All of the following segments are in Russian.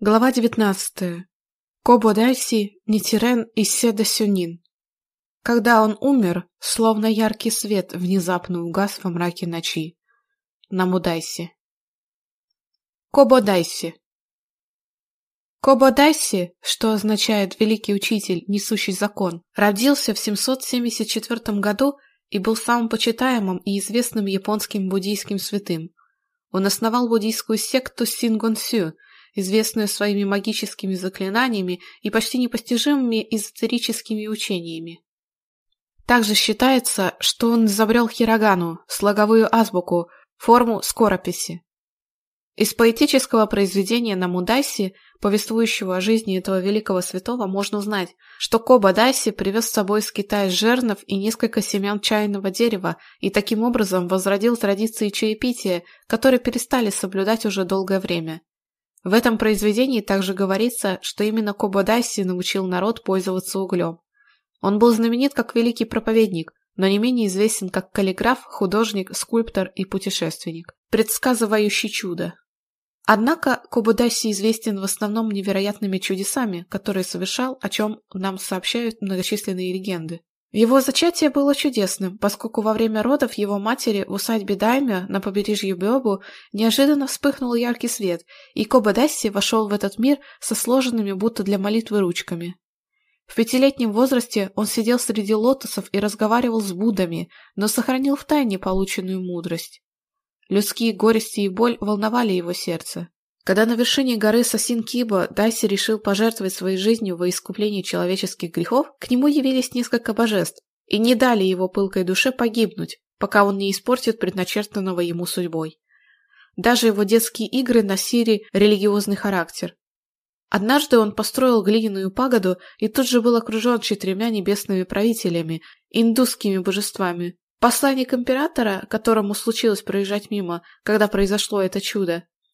Глава 19. Кобо Дайси Нитерен из Седа Сюнин. Когда он умер, словно яркий свет внезапно угас во мраке ночи. Намудайси. Кобо Дайси. Кобо Дайси, что означает «великий учитель, несущий закон», родился в 774 году и был самым почитаемым и известным японским буддийским святым. Он основал буддийскую секту Сингонсю – известную своими магическими заклинаниями и почти непостижимыми эзотерическими учениями. Также считается, что он изобрел хирогану, слоговую азбуку, форму скорописи. Из поэтического произведения на Мудайси, повествующего о жизни этого великого святого, можно узнать, что Коба Дайси привез с собой из Китая жернов и несколько семян чайного дерева и таким образом возродил традиции чаепития, которые перестали соблюдать уже долгое время. В этом произведении также говорится, что именно Кободаси научил народ пользоваться углем. Он был знаменит как великий проповедник, но не менее известен как каллиграф, художник, скульптор и путешественник, предсказывающий чудо. Однако Кободаси известен в основном невероятными чудесами, которые совершал, о чем нам сообщают многочисленные легенды. Его зачатие было чудесным, поскольку во время родов его матери в усадьбе Даймя на побережье Бёбу неожиданно вспыхнул яркий свет, и Кобадасси вошел в этот мир со сложенными будто для молитвы ручками. В пятилетнем возрасте он сидел среди лотосов и разговаривал с Буддами, но сохранил в тайне полученную мудрость. Людские горести и боль волновали его сердце. Когда на Когда на вершине горы Сосин Киба, Дайси решил пожертвовать своей жизнью во искуплении человеческих грехов, к нему явились несколько божеств и не дали его пылкой душе погибнуть, пока он не испортит предначертанного ему судьбой. Даже его детские игры носили религиозный характер. Однажды он построил глиняную пагоду и тут же был окружен четырьмя небесными правителями, индусскими божествами. Посланник императора, которому случилось проезжать мимо, когда произошло это чудо,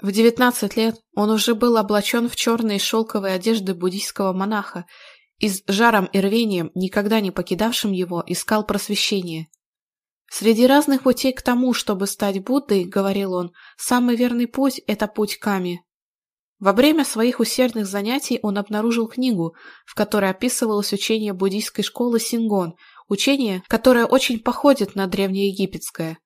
В 19 лет он уже был облачен в черные шелковые одежды буддийского монаха и с жаром и рвением, никогда не покидавшим его, искал просвещение. «Среди разных путей к тому, чтобы стать Буддой, — говорил он, — самый верный путь — это путь Ками». Во время своих усердных занятий он обнаружил книгу, в которой описывалось учение буддийской школы Сингон, учение, которое очень походит на древнеегипетское.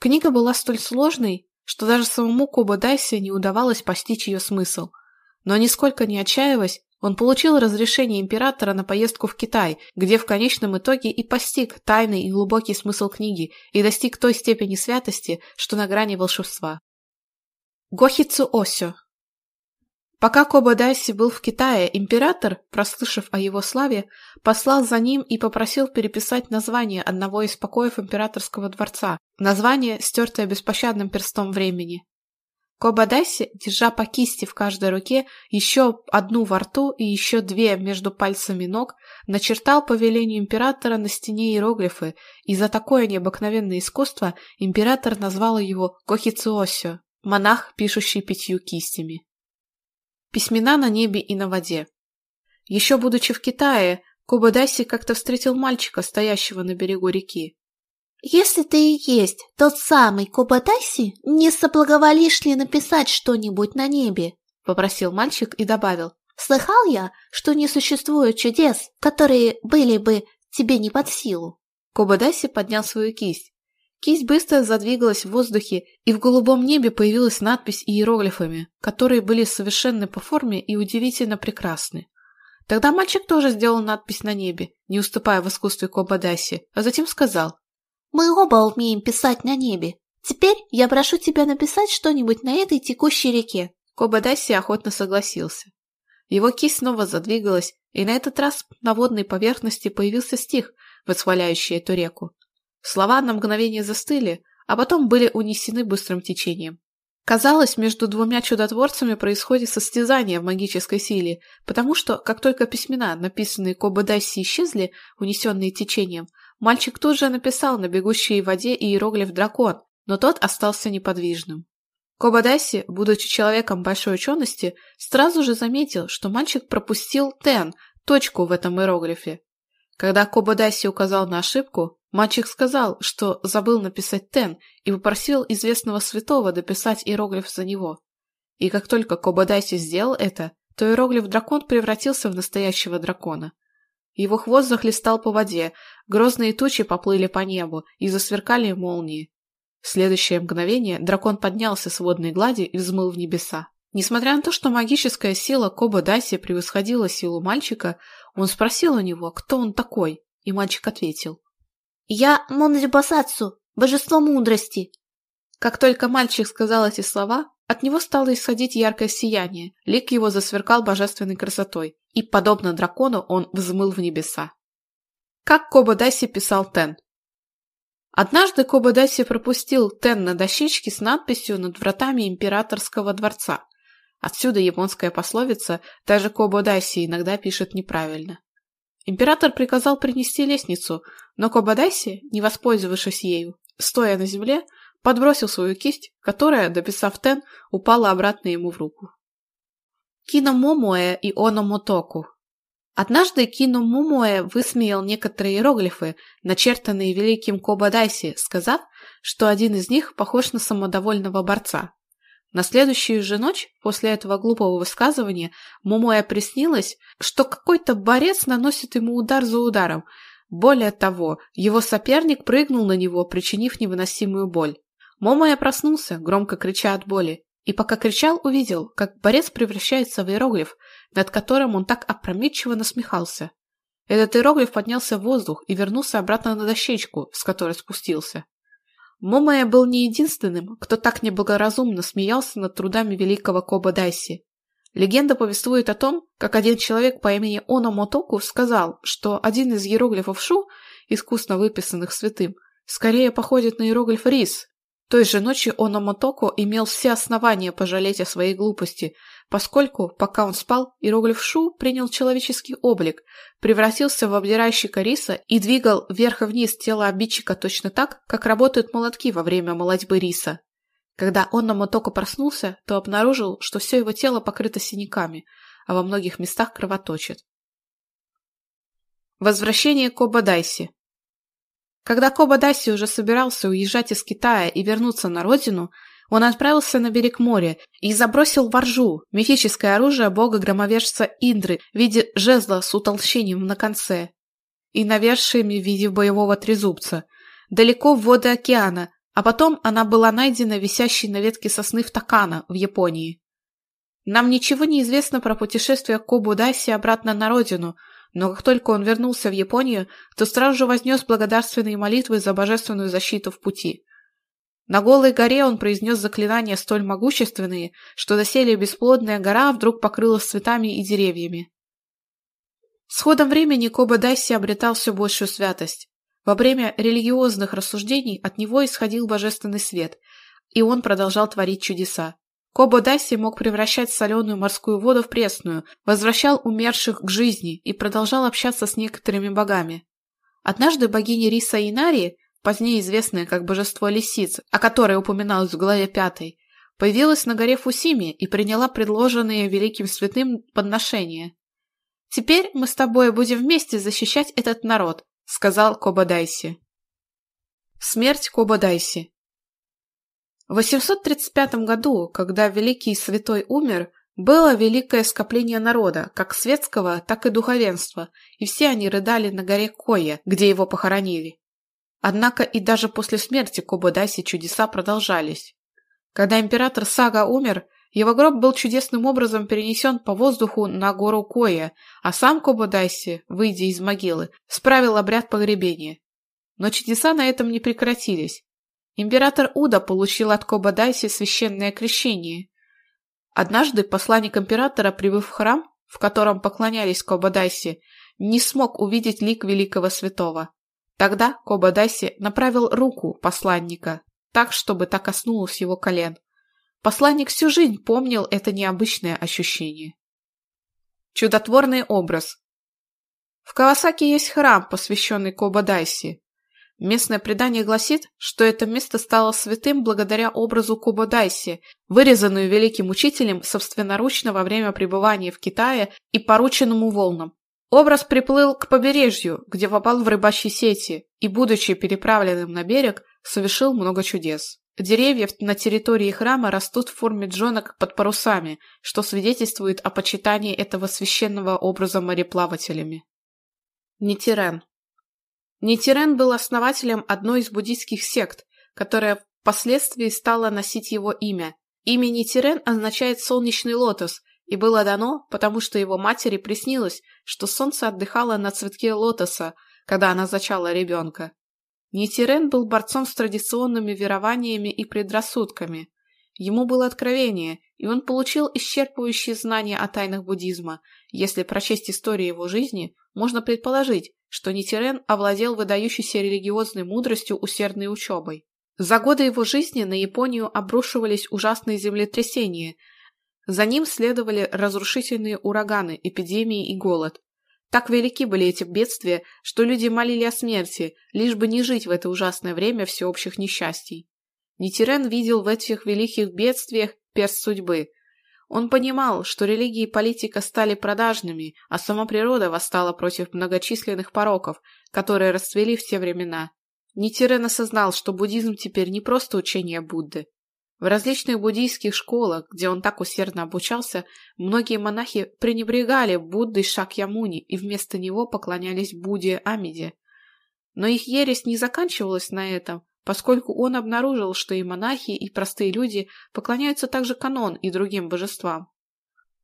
Книга была столь сложной, что даже самому Кобо Дайсе не удавалось постичь ее смысл. Но нисколько не отчаиваясь, он получил разрешение императора на поездку в Китай, где в конечном итоге и постиг тайный и глубокий смысл книги и достиг той степени святости, что на грани волшебства. Гохицу Осё Пока Кобадайси был в Китае, император, прослышав о его славе, послал за ним и попросил переписать название одного из покоев императорского дворца, название, стертое беспощадным перстом времени. Кобадайси, держа по кисти в каждой руке, еще одну во рту и еще две между пальцами ног, начертал по велению императора на стене иероглифы, и за такое необыкновенное искусство император назвал его Кохицуосё, монах, пишущий пятью кистями. Письмена на небе и на воде. Еще будучи в Китае, Кубадаси как-то встретил мальчика, стоящего на берегу реки. «Если ты и есть тот самый Кубадаси, не соблаговолишь ли написать что-нибудь на небе?» — попросил мальчик и добавил. «Слыхал я, что не существует чудес, которые были бы тебе не под силу». Кубадаси поднял свою кисть. Кисть быстро задвигалась в воздухе, и в голубом небе появилась надпись иероглифами, которые были совершенны по форме и удивительно прекрасны. Тогда мальчик тоже сделал надпись на небе, не уступая в искусстве Кобадаси, а затем сказал «Мы оба умеем писать на небе. Теперь я прошу тебя написать что-нибудь на этой текущей реке». Кобадаси охотно согласился. Его кисть снова Слова на мгновение застыли, а потом были унесены быстрым течением. Казалось, между двумя чудотворцами происходит состязание в магической силе, потому что, как только письмена, написанные Кобадаси, исчезли, унесенные течением, мальчик тут же написал на бегущей воде иероглиф «дракон», но тот остался неподвижным. Кобадаси, будучи человеком большой учености, сразу же заметил, что мальчик пропустил «тен», точку в этом иероглифе. Когда Кобадаси указал на ошибку, Мальчик сказал, что забыл написать «тен» и попросил известного святого дописать иероглиф за него. И как только Кобадайси сделал это, то иероглиф-дракон превратился в настоящего дракона. Его хвост захлестал по воде, грозные тучи поплыли по небу и засверкали молнии. В следующее мгновение дракон поднялся с водной глади и взмыл в небеса. Несмотря на то, что магическая сила Коба Дайси превосходила силу мальчика, он спросил у него, кто он такой, и мальчик ответил. «Я Монрибасацу, божество мудрости». Как только мальчик сказал эти слова, от него стало исходить яркое сияние, лик его засверкал божественной красотой, и, подобно дракону, он взмыл в небеса. Как Коба Даси писал Тен. Однажды Коба Даси пропустил Тен на дощечке с надписью над вратами императорского дворца. Отсюда японская пословица «даже Кободаси иногда пишет неправильно». Император приказал принести лестницу, но Кободаси, не воспользовавшись ею, стоя на земле, подбросил свою кисть, которая, дописав тен, упала обратно ему в руку. Кино Момоэ и Оно Мотоку Однажды Кино Момоэ высмеял некоторые иероглифы, начертанные великим Кободайси, сказав, что один из них похож на самодовольного борца. На На следующую же ночь после этого глупого высказывания Момоя приснилось, что какой-то борец наносит ему удар за ударом. Более того, его соперник прыгнул на него, причинив невыносимую боль. Момоя проснулся, громко крича от боли, и пока кричал, увидел, как борец превращается в иероглиф, над которым он так опрометчиво насмехался. Этот иероглиф поднялся в воздух и вернулся обратно на дощечку, с которой спустился. Мумая был не единственным, кто так неблагоразумно смеялся над трудами великого Коба Дайси. Легенда повествует о том, как один человек по имени Оно Мотоку сказал, что один из иероглифов Шу, искусно выписанных святым, скорее походит на иероглиф Рис. Той же ночью Оно Мотоку имел все основания пожалеть о своей глупости – поскольку, пока он спал, иероглиф-шу принял человеческий облик, превратился в обдирающего риса и двигал вверх и вниз тело обидчика точно так, как работают молотки во время молодьбы риса. Когда он на мотоку проснулся, то обнаружил, что все его тело покрыто синяками, а во многих местах кровоточит. Возвращение Коба Дайси Когда Коба Дайси уже собирался уезжать из Китая и вернуться на родину – он отправился на берег моря и забросил воржу, мифическое оружие бога-громовержца Индры в виде жезла с утолщением на конце и навершиями в виде боевого трезубца, далеко в воды океана, а потом она была найдена висящей на ветке сосны в Такана в Японии. Нам ничего не известно про путешествие Кобу Даси обратно на родину – но как только он вернулся в Японию, то сразу же вознес благодарственные молитвы за божественную защиту в пути. На голой горе он произнес заклинания столь могущественные, что доселе бесплодная гора вдруг покрылась цветами и деревьями. С ходом времени Коба Дайси обретал все большую святость. Во время религиозных рассуждений от него исходил божественный свет, и он продолжал творить чудеса. Кобо Даси мог превращать соленую морскую воду в пресную, возвращал умерших к жизни и продолжал общаться с некоторыми богами. Однажды богиня Риса Инари, позднее известная как божество лисиц, о которой упоминалось в главе пятой, появилась на горе Фусими и приняла предложенные великим святым подношения. «Теперь мы с тобой будем вместе защищать этот народ», — сказал Кобадайси. Смерть Кобадайси в 835 году, когда Великий Святой умер, было великое скопление народа, как светского, так и духовенства, и Однако и даже после смерти Кобадаси чудеса продолжались. Когда император Сага умер, его гроб был чудесным образом перенесен по воздуху на гору Коя, а сам Кобадаси, выйдя из могилы, справил обряд погребения. Но чудеса на этом не прекратились. Император Уда получил от Кобадаси священное крещение. Однажды посланник императора, прибыв в храм, в котором поклонялись Кобадаси, не смог увидеть лик великого святого. Тогда Кобадайси направил руку посланника так, чтобы та коснулась его колен. Посланник всю жизнь помнил это необычное ощущение. Чудотворный образ. В Кавасаки есть храм, посвященный Коба Дайси. Местное предание гласит, что это место стало святым благодаря образу Коба Дайси, вырезанную великим учителем собственноручно во время пребывания в Китае и порученному волнам. Образ приплыл к побережью, где попал в рыбачьи сети, и, будучи переправленным на берег, совершил много чудес. Деревья на территории храма растут в форме джонок под парусами, что свидетельствует о почитании этого священного образа мореплавателями. Нитирен Нитирен был основателем одной из буддийских сект, которая впоследствии стала носить его имя. Имя Нитирен означает «солнечный лотос», и было дано, потому что его матери приснилось, что солнце отдыхало на цветке лотоса, когда она зачала ребенка. Нитирен был борцом с традиционными верованиями и предрассудками. Ему было откровение, и он получил исчерпывающие знания о тайнах буддизма. Если прочесть историю его жизни, можно предположить, что Нитирен овладел выдающейся религиозной мудростью усердной учебой. За годы его жизни на Японию обрушивались ужасные землетрясения. За ним следовали разрушительные ураганы, эпидемии и голод. Так велики были эти бедствия, что люди молили о смерти, лишь бы не жить в это ужасное время всеобщих несчастий. Нитирен видел в этих великих бедствиях перст судьбы. Он понимал, что религия и политика стали продажными, а сама природа восстала против многочисленных пороков, которые расцвели в те времена. Нитирен осознал, что буддизм теперь не просто учение Будды, в В Различные буддийские школы, где он так усердно обучался, многие монахи пренебрегали Буддой Шакьямуни и вместо него поклонялись Будде Амиде. Но их ересь не заканчивалась на этом, поскольку он обнаружил, что и монахи, и простые люди поклоняются также канон и другим божествам.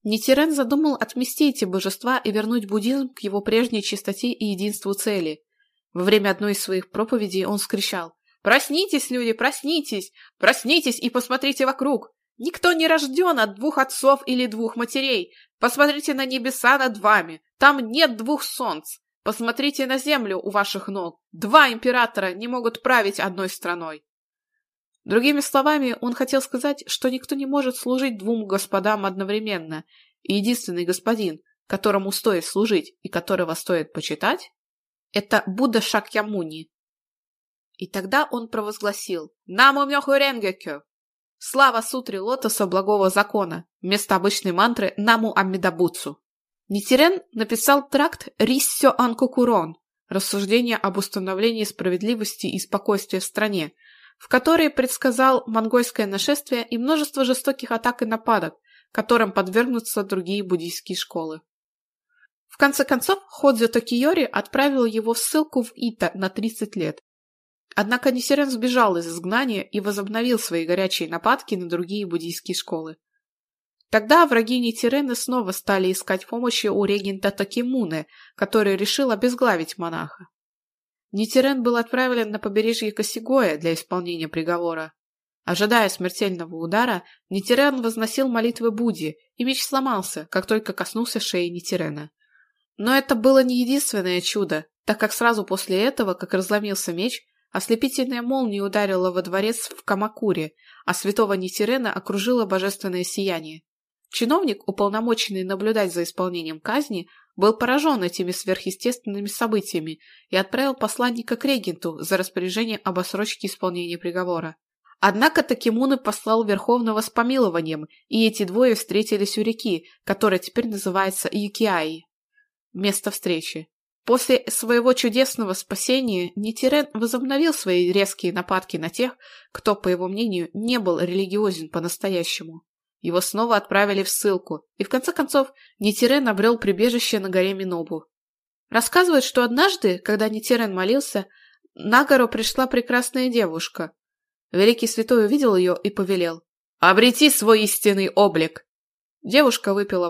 Нитерен задумал отмести эти божества и вернуть буддизм к его прежней чистоте и единству цели. Во время одной из своих проповедей он скричал Проснитесь, люди, проснитесь! Проснитесь и посмотрите вокруг! Никто не рожден от двух отцов или двух матерей. Посмотрите на небеса над вами. Там нет двух солнц. Посмотрите на землю у ваших ног. Два императора не могут править одной страной. Другими словами, он хотел сказать, что никто не может служить двум господам одновременно, и единственный господин, которому стоит служить и которого стоит почитать, это Будда Шакьямуни, и тогда он провозгласил «Наму мёху ренгекё!» Слава сутре лотоса благого закона, вместо обычной мантры «Наму амидабуцу». Нитирен написал тракт «Риссё анкукурон» рассуждение об установлении справедливости и спокойствия в стране, в которой предсказал монгольское нашествие и множество жестоких атак и нападок, которым подвергнутся другие буддийские школы. В конце концов, Ходзё Токиори отправил его в ссылку в Ита на 30 лет, Однако не сбежал из изгнания и возобновил свои горячие нападки на другие буддийские школы. Тогда враги Нитирены снова стали искать помощи у регента Такимуны, который решил обезглавить монаха. Нитирен был отправлен на побережье Косигоя для исполнения приговора. Ожидая смертельного удара, Нитирен возносил молитвы Будди, и меч сломался, как только коснулся шеи Нитирена. Но это было не единственное чудо, так как сразу после этого, как разломился меч, Ослепительная молния ударила во дворец в Камакуре, а святого Нитерена окружило божественное сияние. Чиновник, уполномоченный наблюдать за исполнением казни, был поражен этими сверхъестественными событиями и отправил посланника к регенту за распоряжение об осрочке исполнения приговора. Однако Такимуны послал Верховного с помилованием, и эти двое встретились у реки, которая теперь называется Юкиаи. Место встречи. После своего чудесного спасения Нитирен возобновил свои резкие нападки на тех, кто, по его мнению, не был религиозен по-настоящему. Его снова отправили в ссылку, и в конце концов Нитирен обрел прибежище на горе Минобу. Рассказывают, что однажды, когда Нитирен молился, на гору пришла прекрасная девушка. Великий святой увидел ее и повелел «Обрети свой истинный облик!» Девушка выпила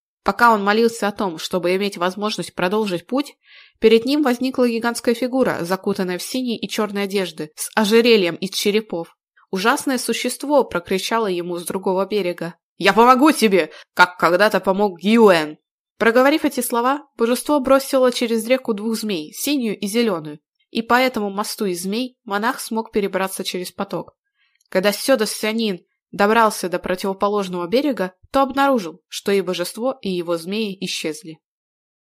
ему преграждает стремительный поток. Пока он молился о том, чтобы иметь возможность продолжить путь, перед ним возникла гигантская фигура, закутанная в синие и черные одежды, с ожерельем из черепов. Ужасное существо прокричало ему с другого берега. «Я помогу тебе, как когда-то помог Юэн!» Проговорив эти слова, божество бросило через реку двух змей, синюю и зеленую, и по этому мосту из змей монах смог перебраться через поток. Когда Сёдос Сянин добрался до противоположного берега, то обнаружил, что и божество, и его змеи исчезли.